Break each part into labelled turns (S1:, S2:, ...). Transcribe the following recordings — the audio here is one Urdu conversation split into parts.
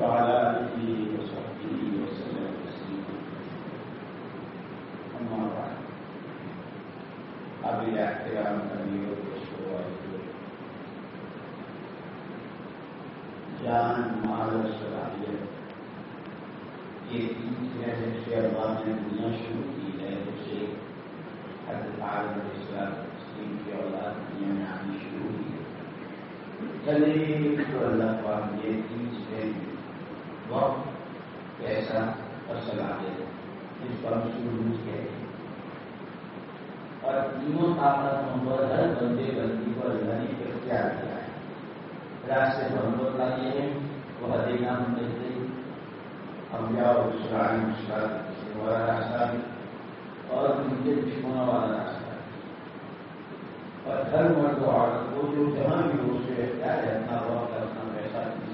S1: وعلى آله وصحبه وسلم تسليما. أما بعد. قبل احترام أمير الرسول جان مال صلاحیت یہ تین جب سے اللہ نے دنیا شروع کی ہے اسے حضرت عالم الإسلام. تسلیم کی أولاد دنیا میں آنی شروع چلے تو اللہ پاک یہ وقت پیسہ اور صلاحیت۔ اس پر شروع اور تینوں طاقتوں پر ہر بندے بندی کو اللہ نے اختیار کیا ہے۔ راستے پر بتلا یہ وہ حدینا ہم جاؤ والا راستہ اور دشمنوں والا راستہ اور ہر مرد و عورت کو جو جہاں بھی ہو سے اختیار ہے اپنا وقت اپنا پیسہ اپنی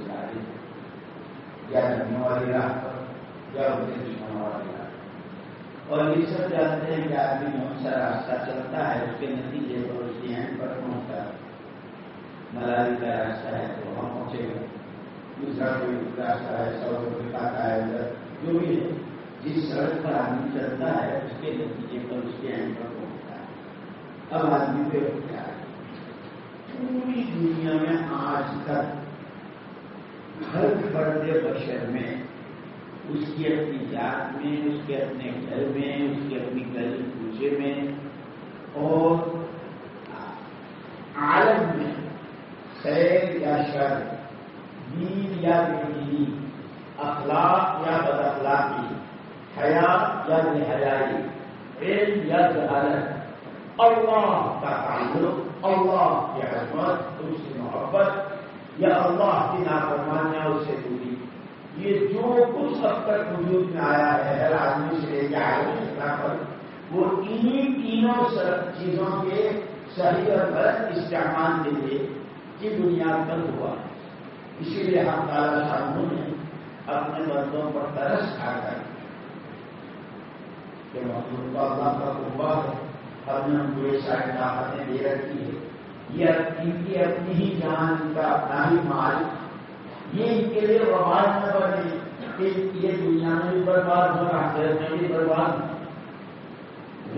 S1: یا رکھنے والی راہ پر، یا ان کے دشمنوں والی راہ اور یہ سب جانتے ہیں کہ آدمی کون سا راستہ چلتا ہے، اس کے نتیجے پر، اس کے اینڈ پر پہنچتا ہے۔ ملالی کا راستہ ہے تو وہاں پہنچے گا۔ دوسرا کوئی راستہ ہے سو روپئے کا ہے ادھر۔ جو بھی ہے، جس سڑک پر آدمی چلتا ہے، اس کے نتیجے پر، اس کے اینڈ پر پہنچتا ہے۔ اب آدمی پہ کیا ہے پوری دنیا میں آج تک ہر فرد بشر میں اس کی اپنی ذات میں اس کے اپنے گھر میں اس کی اپنی گلی پوچھے میں اور عالم میں خیر یا شر دین یا بے اخلاق یا بد اخلاقی حیا یا بے حیائی علم یا جہالت اللہ کا تعلق اللہ کی عظمت اس کی محبت یا اللہ کی نافرمانیاں اس سے دوری یہ جو کچھ اب تک وجود میں آیا ہے ہر آدمی سے لے کے عالمی سطح پر وہ انہیں تینوں چیزوں کے صحیح اور غلط استعمال کے لیے کی بنیاد پر ہوا اسی لیے ہم تعالیٰ شاہوں نے اپنے بندوں پر ترس کھا کر کہ محمود اللہ کا قربا ہے۔ ہم نے ان کو یہ ساری طاقتیں دے رکھی ہے یہ ان کی اپنی ہی جان کا اپنا ہی مال۔ یہ ان کے لیے وبال نہ بنے۔ کہ یہ دنیا میں بھی برباد ہو رہا ہے میں بھی برباد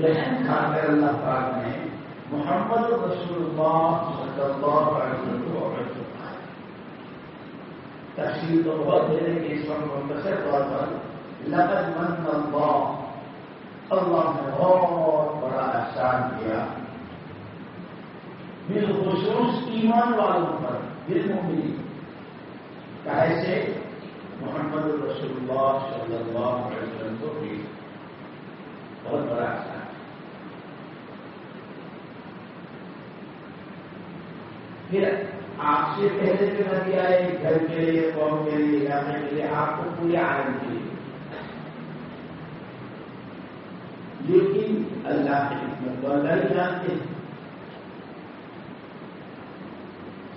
S1: رحم کھا کر اللہ پاک نے محمد رسول اللہ صلی اللہ علیہ وسلم تفصیل تو بہت ہے کہ اس وقت مختصر طور پر لقد من اللہ۔ اللہ نے بہت بڑا احسان کیا۔ بالخصوص ایمان والوں پر، دل ملی کیسے؟ محمد رسول اللہ صلی اللہ علیہ وسلم کو بھی۔ بہت بڑا احسان۔ پھر آپ سے پہلے جو نبی آئے، گھر کے لیے، قوم کے لیے، علاقے کے لیے، آپ کو پورے آنند کے لیے۔ لیکن اللہ کے حکمت کو، اللہ ہی جانتے۔ ہیں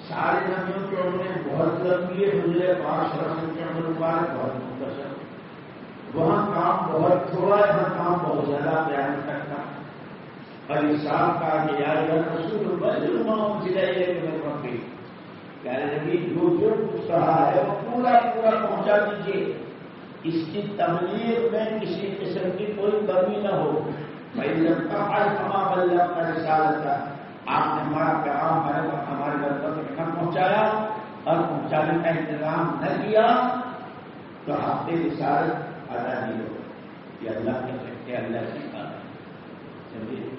S1: سارے نبیوں کے عمریں بہت لمبی ہے مجھے پانچ رسم کے عمر مبارک بہت مختصر۔ وہاں کام بہت تھوڑا ہے، وہاں کام بہت زیادہ بیان کرتا۔ اور انسان کا کہ یار رسول بدلوں سلائیے کہ میں پکڑی کہہ رہے جو جو کچھ رہا ہے، وہ پورا پورا پہنچا دیجیے اس کی تبلیغ میں کسی قسم کی کوئی کمی نہ ہو۔ بھائی جب کا آج جب کا رسالت تھا آپ نے ہمارا پیغام ہمارے ہمارے گھر تک نہ پہنچایا اور پہنچانے کا انتظام نہ کیا تو آپ نے رسالت ادا نہیں ہو یہ اللہ کے سکتے اللہ سے کہا چلیے۔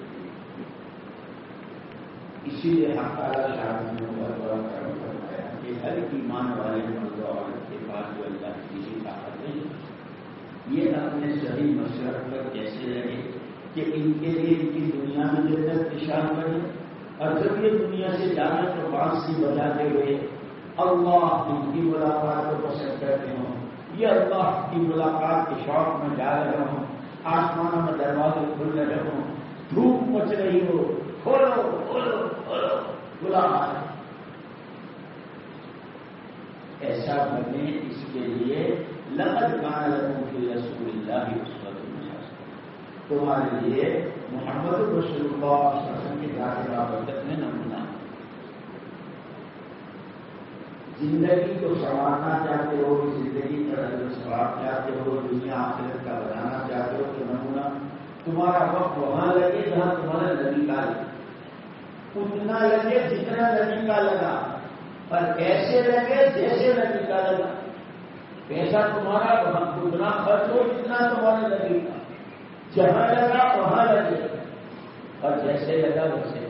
S1: اسی لیے ہم تعالیٰ شاہ نے بہت بڑا کرم فرمایا کہ ہر ایمان والے مرد عورت کے پاس جو اللہ کی کسی طاقت نہیں یہ اپنے صحیح مسرت پر کیسے لگے؟ کہ ان کے لیے ان کی دنیا میں جب تک نشان بنے اور جب یہ دنیا سے جانا تو بانسی بجاتے ہوئے اللہ ان کی ملاقات کو پسند کرتے ہوں۔ یہ اللہ کی ملاقات کے شوق میں جا رہے ہوں۔ آسمانوں میں دروازے کھل رہے ہوں۔ دھوپ مچ رہی ہو۔ کھولو کھولو کھولو۔ ملاقات ایسا بنے اس کے لیے لقد کان لگوں کی رسول اللہ اس تمہارے لیے محمد رسول اللہ علیہ وسلم کی ذات برکت میں نمونہ۔ زندگی کو سنوارنا چاہتے ہو، زندگی کا سوار چاہتے ہو، دنیا آخرت کا بنانا چاہتے ہو، تو نمونہ۔ تمہارا وقت وہاں لگے جہاں تمہارا نبی کا لگے اتنا لگے جتنا نبی کا لگا۔ اور کیسے لگے جیسے نبی کا لگا۔ پیسہ تمہارا، اتنا خرچ ہو جتنا تمہارے نبی کا۔ جهالها وهالتها قد جهل لها وسهل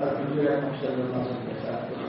S1: فالرجوع مقصد الله سبحانه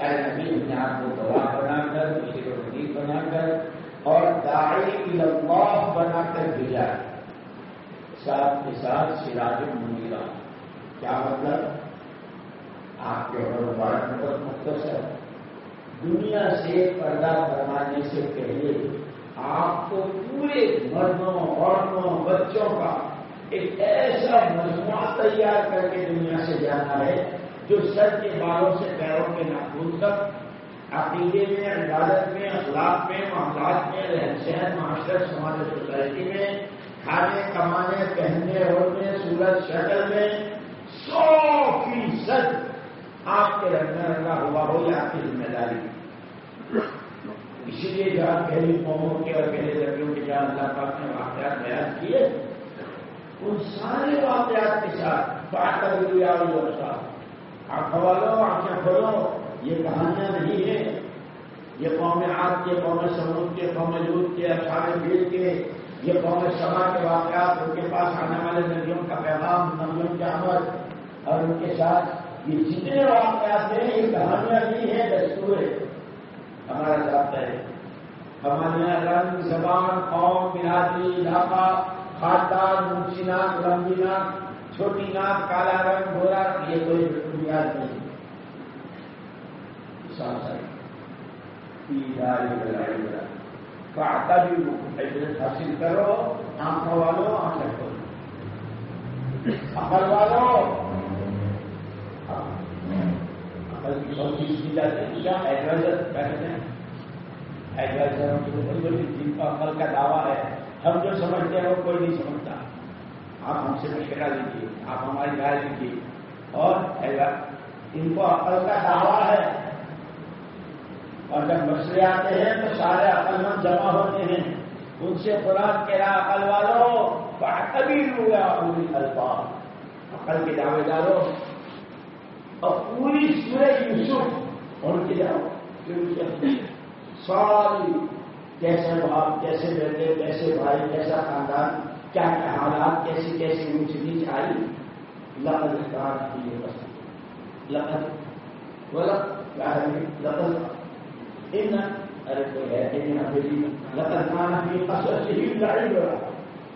S1: کریں یا نبی اپنے آپ کو گواہ بنا کر بشیر و نبی بنا کر اور داعی اللہ بنا کر بھیجا ساتھ کے ساتھ سراج منیرا۔ کیا مطلب؟ آپ کے بارہ مطلب مختصر دنیا سے پردہ کروانے سے پہلے آپ کو پورے مردوں، عورتوں، بچوں کا ایک ایسا مجموعہ تیار کر کے دنیا سے جانا ہے جو سر کے بالوں سے پیروں کے ناخون تک، عقیدے میں، عبادت میں، اخلاق میں، معاملات میں رہن سہن معاشرت، سماج سوسائٹی میں، کھانے، کمانے، پہننے اوڑھنے سورج شکل میں سو فیصد آپ کے رنگ رنگا ہوا ہو یا آپ کی ذمہ داری۔ اسی لیے جہاں پہلی قوموں کے اور پہلے لڑکیوں کے جہاں اللہ پاک نے واقعات بیان کیے، ان سارے واقعات کے ساتھ بات کر لیا اور آنکھ والو آنکھیں کھولو، یہ کہانیاں نہیں ہیں۔ یہ قوم آگ کے، قوم سمود کے، قوم لوت کے اچھارے بیل کے، یہ قوم سما کے واقعات، ان کے پاس آنے والے ندیوں کا پیغام ندیوں کے عمل اور ان کے ساتھ یہ جتنے واقعات ہیں، یہ کہانیاں نہیں ہیں، دستور ہمارا ذات ہے۔ ہمارے یہاں رنگ زبان، قوم برادری علاقہ، خاندان اونچی ناک ناک چھوٹی ناک، کالا رنگ، گورا، یہ کوئی بنیاد نہیں۔ کا بھی ایڈریس حاصل کرو آنکھوں والوں آنکھیں کرو عقل والوں ہاں۔ عقل کی سو چیز کی جاتی ہے کیا؟ ایڈوائزر کہتے ہیں۔ ایڈوائزر جن کا عقل کا دعویٰ ہے۔ ہم جو سمجھتے ہیں، وہ کوئی نہیں سمجھتا۔ آپ ہم سے مشورہ لیجیے آپ ہماری رائے لیجیے اور ان کو عقل کا دعویٰ ہے۔ اور جب مسئلے آتے ہیں تو سارے عقل مند جمع ہوتے ہیں۔ ان سے قرآن کے رہا عقل والوں کبھی ہوا پوری الفاظ عقل کے دعوے داروں اور پوری سورج یوسف ان کی دعوت ساری کیسے باپ کیسے بیٹے، کیسے بھائی، کیسا خاندان کیا حالات کیسی کیسی اونچ نیچ آئی؟ لقد کان کی پسند لقد لقد ان ارے کوئی ہے ابھی لقد کی ہی لڑائی ہو رہا۔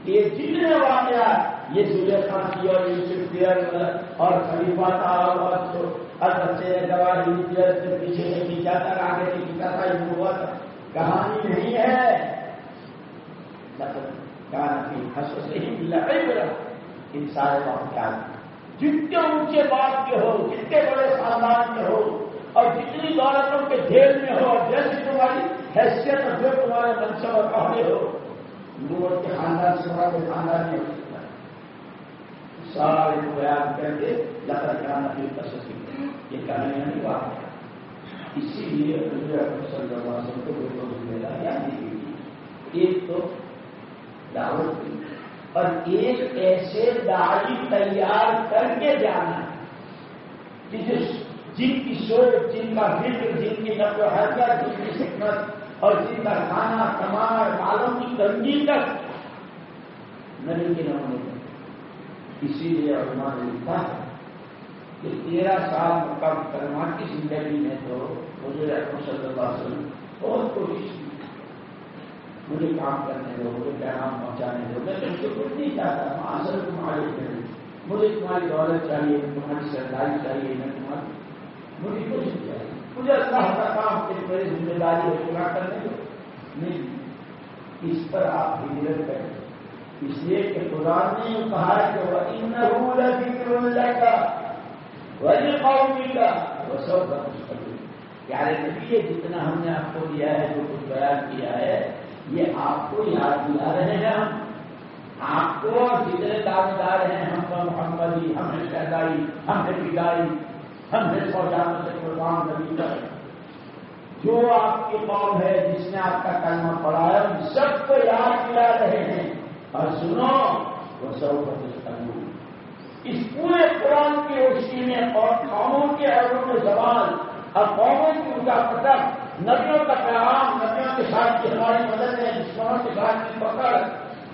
S1: یہ جتنے واقعات، یہ سورج خان کی اور یوسف کی اور خلیفہ تھا اور بچے گواہی سے پیچھے سے کھینچا تھا آگے سے کھینچا تھا یہ ہوا تھا کہانی نہیں ہے۔ لقد سے ہی واقعات جتنے اونچے بات کے ہو جتنے بڑے خاندان کے ہو اور جتنی دولتوں کے ڈھیر میں ہو اور جیسی تمہاری حیثیت اور جو تمہارے منصب اور کہنے ہو نور کے خاندان سے بڑا خاندان نہیں ہو سکتا سارے بیان کر کے لطر کا نفی کر سکیں یہ کہانی نہیں بات ہے اسی لیے صلی اللہ علیہ وسلم کو دو ذمہ داریاں دی گئی ایک تو دعوت کی اور ایک ایسے داڑھی تیار کر کے جانا کہ جن کی سوچ، جن کا فکر جن کی نقل و حرکت، جن کی حکمت اور جن کا کھانا کمانا معلوم کی تنگی تک نبی کے نمونے اسی لیے علماء نے لکھا ہے کہ تیرہ سال مقام کرما کی زندگی میں تو مجھے صلی اللہ علیہ وسلم بہت کوشش کی۔ مجھے کام کرنے دو، مجھے پیغام پہنچانے دو۔ میں تم سے کچھ نہیں چاہتا ہوں اصل تمہارے کروں مجھے تمہاری دولت چاہیے، تمہاری سرداری چاہیے، میں تمہاری مجھے کچھ نہیں چاہیے۔ مجھے اللہ کا کام میری ذمہ داری ہے پورا کرنے دو۔ نہیں، اس پر آپ ہجرت کریں۔ اس لیے کہ خدا نے کہا کہ وہ ان ذکر کا وہی قومی کا وہ سب کا کچھ کر پیارے نبی جتنا ہم نے آپ کو دیا ہے، جو کچھ بیان کیا ہے یہ آپ کو یاد دلا رہے ہیں ہم۔ آپ کو جتنے دعوے دار ہیں، ہم کو محمدی جی، ہم نے شہدائی ہم نے بگائی ہم نے سوچانا سے قربان نبی کر جو آپ کی قوم ہے، جس نے آپ کا کلمہ پڑھا ہے، ہم سب کو یاد دلا رہے ہیں۔ اور سنو، وہ سب کو اس پورے قرآن کی روشنی میں اور قوموں کے عربوں میں سوال اور قوموں کی ان کا پتہ ندیوں کا پیغام ندیوں کے ساتھ کی ہماری مدد ہے دشمنوں کے ساتھ کی پکڑ،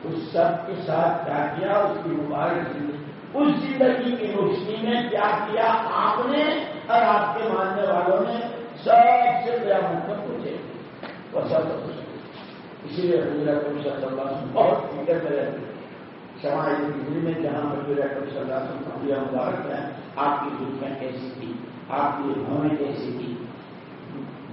S1: اس سب کے ساتھ کیا کیا، اس کی مبارک زندگی۔ اس زندگی کی روشنی میں کیا کیا آپ نے اور آپ کے ماننے والوں نے، سب سے بڑا مطلب پوچھے وہ سب اسی لیے حضرت صلی اللہ علیہ وسلم بہت فکر میں رہتے سماج دلی میں جہاں حضور اکرم صلی اللہ علیہ وسلم مبارک ہے، آپ کی دنیا کیسی تھی؟ آپ کی بھویں کیسی تھی؟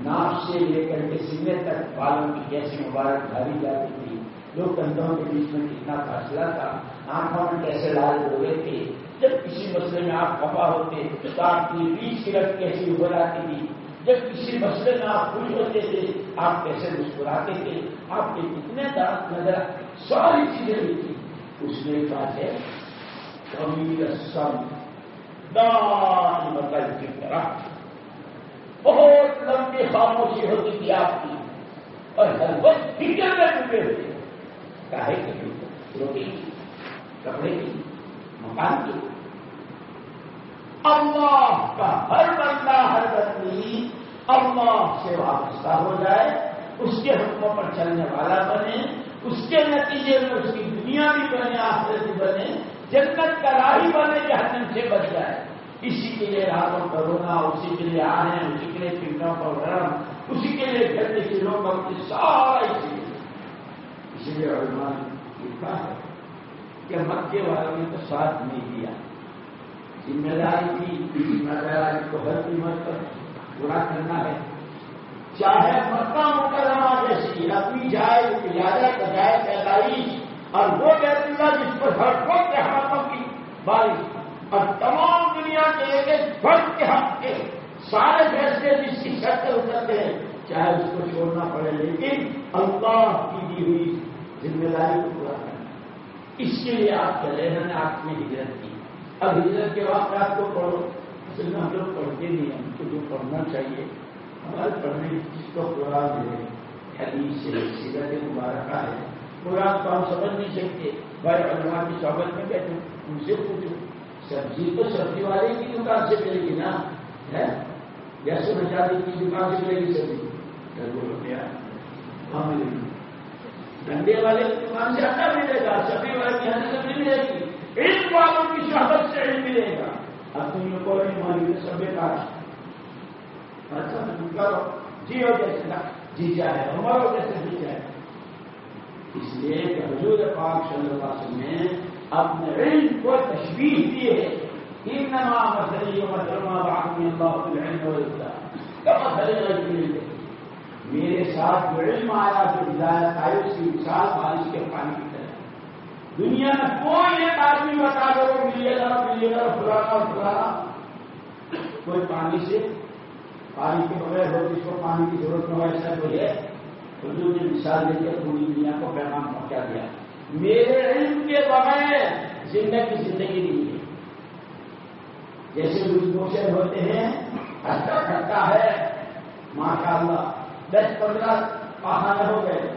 S1: ناف سے لے کر کے سینے تک بالوں کی کیسی مبارک دھاری جاتی تھی۔ دو کندھوں کے بیچ میں کتنا فاصلہ تھا۔ آنکھوں میں کیسے لال ہو گئے تھے۔ جب کسی مسئلے میں آپ کپا ہوتے تو آپ کی بیچ کی رقم کیسی ابھر آتی تھی۔ جب کسی مسئلے میں آپ خوش ہوتے تھے، آپ کیسے مسکراتے تھے۔ آپ کے کتنے دانت نظر ساری چیزیں بھی تھی اس نے کہا ہے۔ کبھی رسم دان مکل کی طرح بہت لمبی خاموشی ہوتی تھی آپ کی۔ اور ہر وقت فکر میں ڈبے ہوتے کاہے کی روٹی، کپڑے کی، مکان کی۔ اللہ کا ہر بندہ، ہر بندی اللہ سے وابستہ ہو جائے، اس کے حکموں پر چلنے والا بنے، اس کے نتیجے میں اس کی دنیا بھی بنے آخر بھی بنے، جنت کا راہی بنے، جہنم سے بچ جائے۔ اسی کے لیے راتوں پر رونا اسی کے لیے آنے اسی کے لیے پنڈوں پر گرم، اسی کے لیے گھر کے چیزوں پر سارا اسی لیے۔ اسی لیے علمان لکھا ہے کہ مکے والوں نے تو ساتھ نہیں دیا۔ ذمہ داری کی ذمہ داری کو ہر قیمت پر پورا کرنا ہے۔ چاہے مکہ مکرمہ جیسی اپنی جائے اجازت جائے پیدائش، اور وہ بیت اللہ جس پر ہر وقت حقوں کی بارش اور تمام دنیا کے ایک ایک فرد کے حق کے سارے فیصلے جس کی شرط اترتے ہیں۔ چاہے اس کو چھوڑنا پڑے، لیکن اللہ کی دی ہوئی ذمہ داری کو پورا کرنا۔ اس کے لیے آپ چلے ہیں نے آپ نے ہجرت کی۔ اب ہجرت کے واقعات کو پڑھو۔ اصل میں ہم لوگ پڑھتے نہیں ہیں، ہم کو جو پڑھنا چاہیے۔ ہمارے پڑھنے جس کو قرآن ہے حدیث سے سیرت مبارکہ ہے۔ قرآن کو ہم سمجھ نہیں سکتے۔ بھائی علماء کی صحبت میں بیٹھو ان سے پوچھو۔ سبزی تو سبزی والے کی دکان سے ملے گی نا جیسے بچانے کی دکان سے ملے گی سبزی روپیہ ہاں ملے گی ڈنڈے والے کی دکان سے آٹا ملے گا سبزی والے کی یہاں سبزی ملے گی۔ علم والوں کی صحبت سے علم ملے گا۔ اب تم لوگ کو نہیں مانی سبھی کا کرو۔ جی ہو جیسے جی چاہے ہمارا جیسے جی چاہے۔ اس لیے کہ حضور پاک صلی اللہ علیہ وسلم نے اپنے علم کو تشبیح دی ہے تین اللہ العلم میرے ساتھ جو علم آیا، جو ہدایت آئی، اس کی مثال بارش کے پانی کی طرح۔ دنیا میں کوئی ایک آدمی بتا دو ملے گا ملے گا فلانا فلانا کوئی پانی سے پانی کے بغیر ہو، جس کو پانی کی ضرورت نہ ہو، ایسا کوئی ہے؟ حضور نے مثال دے کے پوری دنیا کو پیغام پہنچا دیا۔ میرے علم کے بغیر زندگی زندگی نہیں ہے۔ جیسے گوشے ہوتے ہیں اچھا کھٹا ہے ماشاء اللہ دس پندرہ پہاڑ ہو گئے۔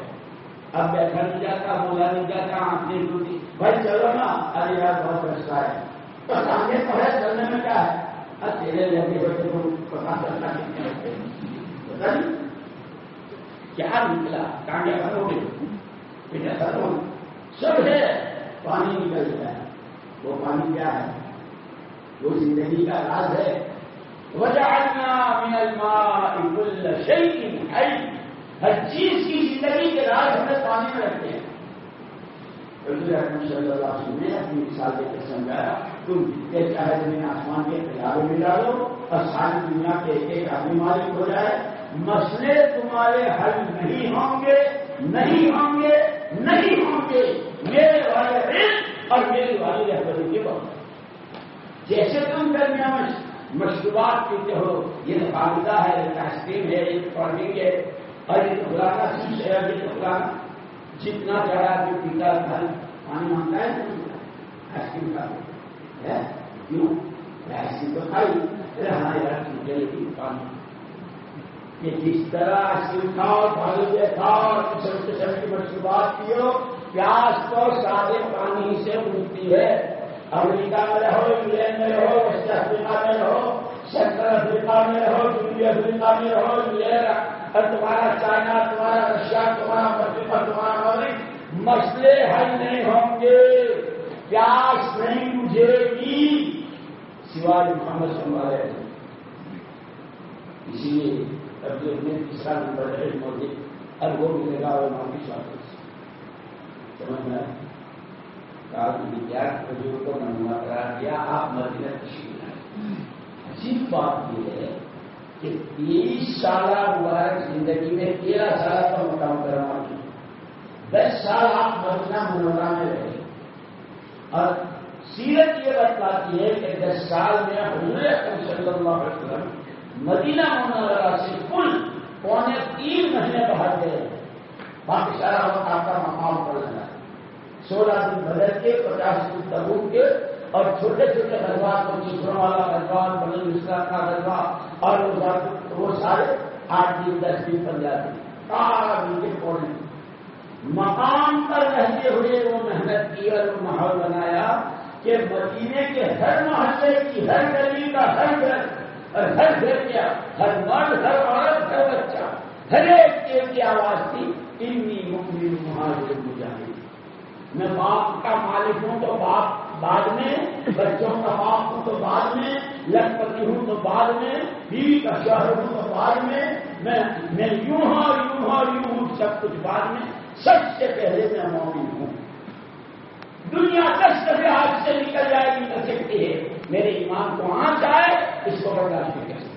S1: اب بیٹھا نہیں جاتا، بولا نہیں جاتا آنکھیں ٹوٹی بھائی چلو نا، ارے یار، بہت رستہ ہے۔ تو سامنے پڑھے چلنے میں کیا ہے؟ تیرے لگے ہوئے تو پتا چلتا پتا نہیں کیا نکلا؟ کانگے کرو گے کرو سب ہے، پانی نکل جائے وہ پانی کیا ہے؟ وہ زندگی کا راز ہے۔ من الماء ہر چیز کی زندگی کے راز ہمیں پانی میں رکھتے ہیں۔ صلی اللہ علیہ وسلم نے اپنی مثال دے کر سمجھایا، تم جتنے چاہے زمین آسمان کے تیارے میں ڈالو اور ساری دنیا کے ایک ایک آدمی مالک ہو جائے، مسئلے تمہارے حل نہیں ہوں گے، نہیں ہوں گے، نہیں ہوں گے۔ میرے والے علم اور میری والی رہبری کے بہت جیسے تم درمیان مشروبات پیتے ہو، یہ فائدہ ہے، یہ آئس کریم ہے، یہ کولڈ ہے۔ اور یہ فلانا چیز ہے، یہ فلانا جتنا چاہا جو پیتا تھا پانی مانگتا ہے۔ آئس کریم کا کیوں؟ آئس کریم تو کھائی۔ پانی کہ جس طرح آئس کریم کھاؤ پانی کھاؤ قسم قسم کی مشروبات پیو پیاس تو سادے پانی سے اٹھتی ہے۔ امریکہ میں رہو، انگلینڈ میں رہو، ویسٹ افریقہ میں رہو سینٹرل افریقہ میں رہو جنوبی افریقہ میں رہو، انگلینڈ اور تمہارا چائنا، تمہارا رشیا، تمہارا افریقہ تمہارا مغرب مسئلے حل نہیں ہوں گے۔ پیاس نہیں مجھے گی۔ سوائے محمد صلی اللہ علیہ وسلم۔ اسی لیے اب جو میں تیسرا نمبر ہے موجود اب وہ ملے گا اور معافی سوال سمجھ میں بزرگ کو نمونہ قرار دیا، آپ مدینہ تشریف لائیں عجیب بات یہ ہے کہ تیس سالہ مبارک زندگی میں تیرہ سال کا مقام کرنا کی دس سال آپ مدینہ منورہ میں رہے اور سیرت یہ بتلاتی ہے کہ دس سال میں حضور اکرم صلی اللہ علیہ وسلم مدینہ منورہ سے کل پونے تین مہینے باہر گئے باقی سارا وقت آپ کا مقام پر لگا سولہ دن بدل کے، پچاس دن تبوک کے اور چھوٹے چھوٹے دربار کو چیزوں والا دربار بنی اسلام کا دربار اور وہ سارے آٹھ دن، دس دن پندرہ دن سارا دن کے پونے۔ مقام پر رہتے ہوئے وہ محنت کی اور وہ ماحول بنایا۔ کہ مدینے کے ہر محلے کی ہر گلی کا ہر گھر اور ہر گھر کیا ہر مرد ہر عورت، ہر بچہ، ہر ایک کی آواز تھی اتنی مکمل مہاجر مجاہد. میں باپ کا مالک ہوں تو باپ بعد میں، بچوں کا باپ ہوں تو بعد میں لکھپتی ہوں تو بعد میں، بیوی کا شہر ہوں تو بعد میں میں یوں ہوں یوں ہوں یوں ہوں، سب کچھ بعد میں، سب سے پہلے میں مومن ہوں۔ دنیا دس کبھی ہاتھ سے نکل جائے گی کر سکتی ہے۔ میرے ایمان کو آنچ آئے، اس کو برداشت نہیں کر سکتے۔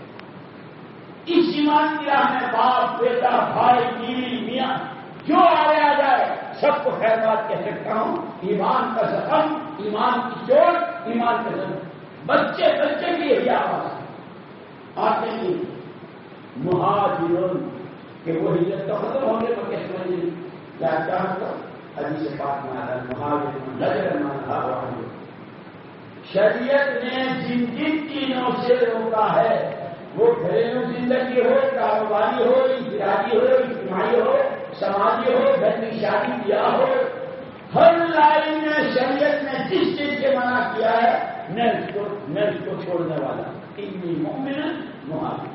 S1: اس ایمان کی راہ میں باپ، بیٹا، بھائی، بیوی، میاں، جو آئے آ جائے، سب کو خیر بات کہہ سکتا ہوں۔ ایمان کا زخم، ایمان کی چوٹ، ایمان کا زخم۔ بچے بچے کی یہی آواز آتے ہی مہاجرون کہ وہ ہجرت تو ختم ہوں گے تو کیسے سمجھ کیا چاہتا ابھی سے بات میں آ نظر شریعت نے جن جن چیزوں سے روکا ہے۔ وہ گھریلو زندگی ہو، کاروباری ہو، انفرادی ہو، اجتماعی ہو، سماجی ہو، گھر کی شادی کیا ہو۔ ہر لائن میں شریعت نے جس چیز سے منع کیا ہے میں اس کو میں اس کو چھوڑنے والا۔ اتنی مومن محافظ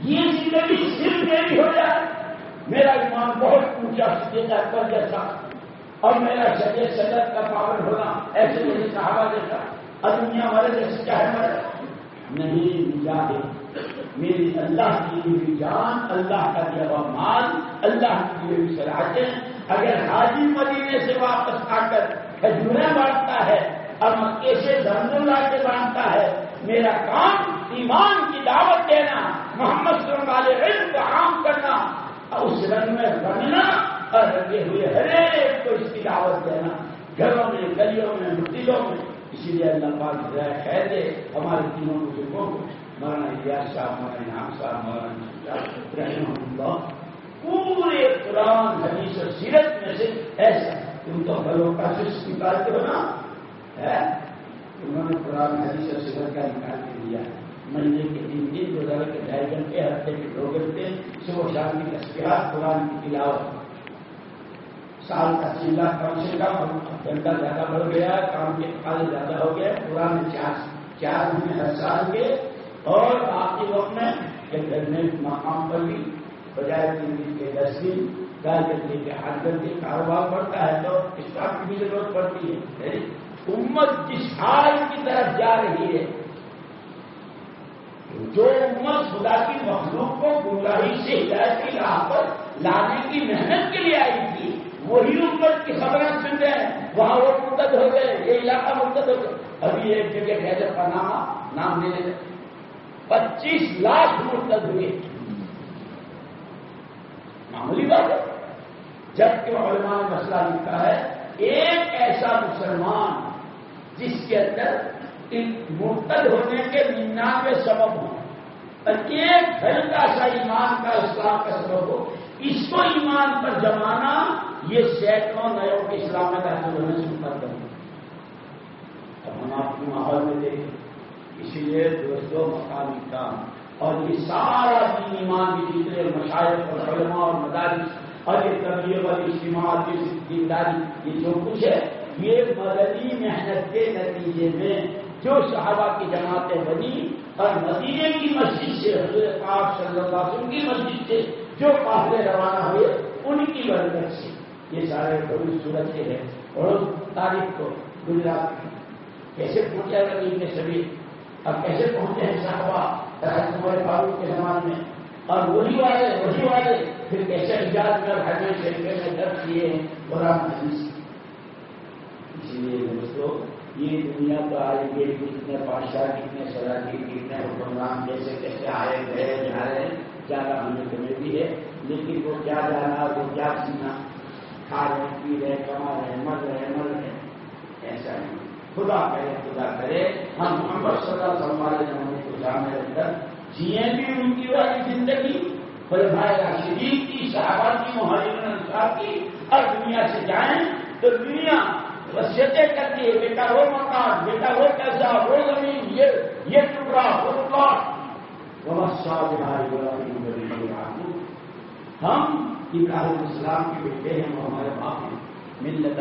S1: یہ زندگی صرف میری ہو جائے۔ میرا ایمان بہت اونچا دیتا پر جیسا اور میرا شریعت صدر کا پاور ہونا ایسے میرے صحابہ جیسا اور دنیا والے جیسے چاہے مرے نہیں، مجاہد۔ میری اللہ کی ہوئی جان، اللہ کا دیا ہوا مال، اللہ کی ہوئی صلاحیتیں اگر حاجی مدینے سے واپس آ کر کھجوریں بانٹتا ہے اور مکے سے زمزم لا کے باندھتا ہے، میرا کام ایمان کی دعوت دینا، محمد صلی اللہ علیہ علم کو عام کرنا اور اس رنگ میں بننا اور رنگے ہوئے ہر ایک کو اس کی دعوت دینا گھروں میں گلیوں میں مسجدوں میں اسی لیے اللہ پاک خیر دے ہمارے تینوں بزرگوں کو مولانا الیاس صاحب مولانا انعام صاحب مولانا رحمہ اللہ پورے قرآن حدیث اور سیرت میں سے ایسا تم تو بلوں کا سس نکالتے ہو نا انہوں نے قرآن حدیث اور سفر مہینے کے تین دن روزانہ کے ڈھائی گھنٹے، ہفتے کے دو گھنٹے صبح شام کی تشکیلات قرآن کی تلاوت۔ سال کا چیلا کم سے کم گھنٹہ زیادہ بڑھ گیا، کام کے پھل زیادہ ہو گیا۔ قرآن چار چار مہینے ہر سال کے۔ اور باقی وقت میں گھر میں مقام پر بھی بجائے تین دن کے دس دن گائے گندے کے ہاتھ گندے کاروبار بڑھتا ہے تو اسٹاف کی بھی ضرورت پڑتی ہے۔ یعنی امت جس حال کی طرف جا رہی ہے جو امت خدا کی مخلوق کو گمراہی سے ہدایت کی راہ پر لانے کی محنت کے لیے آئی تھی، وہی امت کی خبریں سن رہے ہیں۔ وہاں وہ مدد ہو گئے، یہ علاقہ مدد ہو گئے۔ ابھی ایک جگہ حیدر پناما نام لے لیں پچیس لاکھ مرتد ہوئے۔ معمولی بات ہے۔ جبکہ علماء نے مسئلہ لکھا ہے، ایک ایسا مسلمان جس کے اندر مرتد ہونے کے ننانوے سبب ہوں ایک ہلکا سا ایمان کا اسلام کا سبب ہو۔ اس کو ایمان پر جمانا یہ سینکڑوں نئے کے اسلام میں داخل ہونے سے مطلب مقدم ہے اب ہم آپ کے ماحول میں دیکھیں۔ اسی لیے دوستوں مقامی کام اور یہ سارا دین ایمان کی جتنے مشاعر اور علماء اور مدارس اور یہ تبلیغ اور اجتماع کی دینداری یہ جو کچھ ہے، یہ مدنی محنت کے نتیجے میں جو صحابہ کی جماعتیں بنی اور مدینے کی مسجد سے حضرت پاک صلی اللہ علیہ وسلم کی مسجد سے جو قافلے روانہ ہوئے، ان کی برکت سے۔ یہ سارے بڑی صورت کے ہیں۔ اور تاریخ کو گجرات میں کیسے پہنچا نبی کے سبھی؟ اب کیسے پہنچے ہیں صحابہ؟ عمر فاروق کے زمانے میں۔ اور وہی والے وہی والے پھر کیسے ایجاد کر حجم شریفے میں درد کیے ہیں؟ قرآن حدیث۔ اسی لیے دوستوں یہ دنیا تو آئے گی کتنے بادشاہ، کتنے سراجی کتنے حکمران، جیسے کیسے آئے گئے، جا رہے ہیں زیادہ ہمیں تمہیں بھی ہے؟ لیکن وہ کیا جانا، وہ کیا سینا کھا رہے پی رہے کما رہے مر رہے مر رہے ایسا نہیں۔ خدا کرے خدا کرے، ہم محمد صلی اللہ علیہ ہمارے زمانے کو جانے اندر جیے بھی ان کی والی زندگی بڑے بھائی راشدین کی صحابہ کی مہاجر انصار کی اور دنیا سے جائیں تو دنیا وسیعتیں کرتی ہے، بیٹا وہ مکان، بیٹا وہ پیسہ وہ زمین، یہ یہ ٹکڑا، وہ ٹکڑا۔ ہم ابراہیم اسلام کے بیٹے ہیں وہ ہمارے باپ ہیں۔ ملت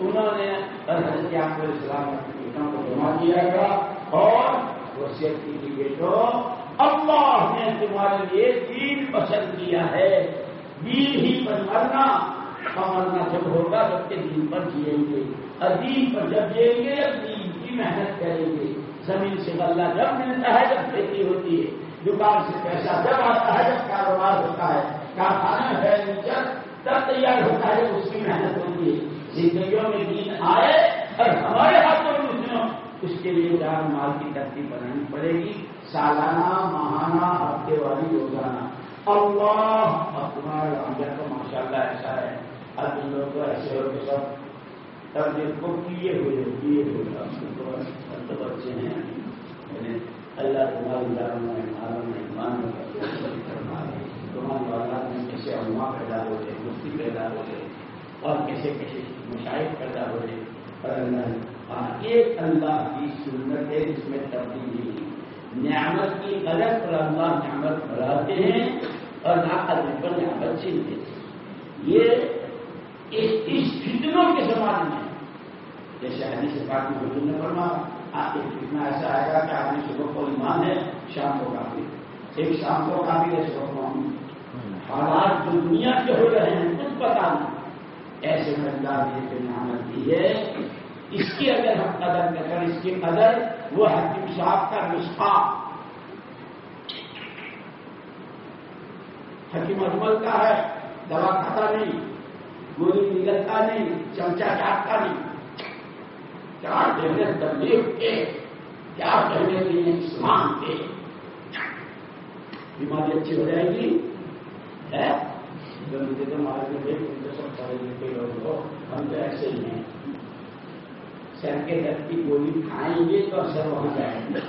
S1: انہوں نے حضرت آپ اسلام اپنے بیٹوں کو جمع کیا گیا اور وصیت کی تھی، بیٹو، اللہ نے تمہارے لیے دین پسند کیا ہے۔ دین ہی پر مرنا مرنا جب ہوگا جب کے دین پر جیئیں گے۔ اور دین پر جب جیئیں گے دین کی محنت کریں گے۔ زمین سے غلہ جب ملتا ہے، جب کھیتی ہوتی ہے۔ دکان سے پیسہ جب آتا ہے، جب کاروبار ہوتا ہے۔ کارخانہ ہے، جب تب تیار ہوتا ہے اس کی محنت ہوتی ہے۔ زندگیوں میں دین آئے اور ہمارے ہاتھوں میں اس کے لیے جان مال کی ترتیب بنانی پڑے گی۔ سالانہ، ماہانہ، ہفتے والی روزانہ۔ اللہ تمہارا رمضان ماشاء اللہ ایسا ہے۔ اب ان لوگوں کو ایسے ہو کے سب تب جن کو کیے ہوئے کیے ہوئے تو بچے ہیں یعنی اللہ تمہاری داروں میں معلوم میں ایمان تمہاری والد میں کیسے علما پیدا ہو رہے مفتی پیدا ہو رہے اور کیسے کیسے مشاہد پیدا ہو رہے اور اللہ ایک اللہ کی سنت ہے جس میں تبدیلی نعمت کی قدر پر اللہ نعمت بڑھاتے ہیں اور ناقد پر نعمت چھینتے ہیں یہ اس فتنوں کے زمانے میں جیسے حدیث پاک میں حضور نے فرما آپ کے اتنا ایسا آئے گا کہ آپ نے صبح کو ایمان ہے شام کو کافی ایک شام کو کافی ہے، صبح کو حالات جو دنیا کے ہو رہے ہیں، کچھ پتا نہیں۔ ایسے مقدار یہ نعمت دی ہے۔ اس کی اگر ہم قدر نہ کریں، اس کی قدر وہ حکیم صاحب کا نسخہ۔ حکیم اجمل کا ہے، دوا کھاتا نہیں۔ گولی نگلتا نہیں، چمچا چاٹتا نہیں۔ کیا کہنے تبلیغ کے کیا کہنے کے اسلام کے۔ بیماری اچھی ہو جائے گی؟ ہے؟ تو مارے سب پڑھے لکھے لوگ ہو، ہم تو ایسے ہی ہیں۔ سر کے درد کی گولی کھائیں گے تو اثر وہاں جائیں گے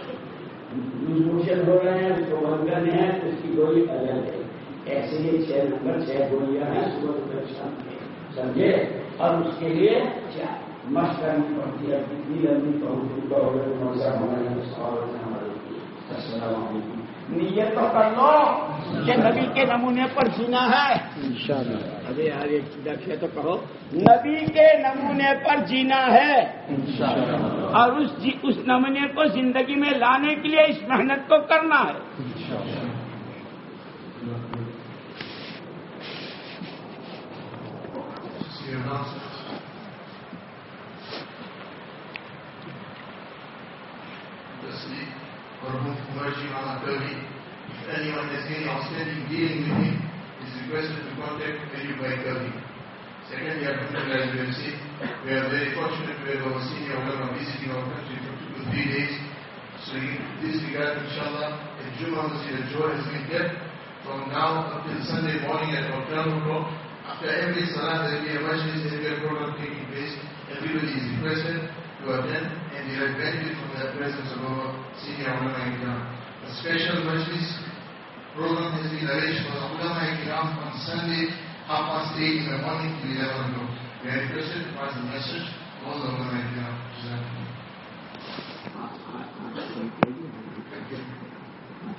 S1: موشن ہو رہے ہیں جو بند کرنے ہیں، تو اس کی گولی الگ ہے ایسے ہی چھ نمبر چھ گولیاں ہیں صبح شام سمجھے اور اس کے لیے مسکن پڑتی ہے کتنی لمبی ہوگا تو مزہ ہمارے سوال السلام علیکم۔ نیت تو کر لو کہ نبی کے نمونے پر جینا ہے۔ ارے یار ایک دیکھے تو کہو۔ نبی کے نمونے پر جینا ہے۔ اور اس جی اس نمونے کو زندگی میں لانے کے لیے اس محنت کو کرنا ہے۔
S2: If anyone has any outstanding dealing with him, is requested to contact Mary by Kavi. Secondly, Alhamdulillah, as you have seen, we are very fortunate to have our senior ulama visiting our country for two to three days. So in this regard, inshallah, at Juma Masjid al has been kept from now until Sunday morning at about 12 o'clock. After every salah, there will be a majlis, there will be a program taking place. Everybody is requested to attend and they have benefit from the presence of our senior ulama ikram. A special majlis program has been arranged for the ulama ikram on Sunday, half past 8 in the morning till 11 o'clock. We are requested to pass the message to all the ulama ikram. Inshallah,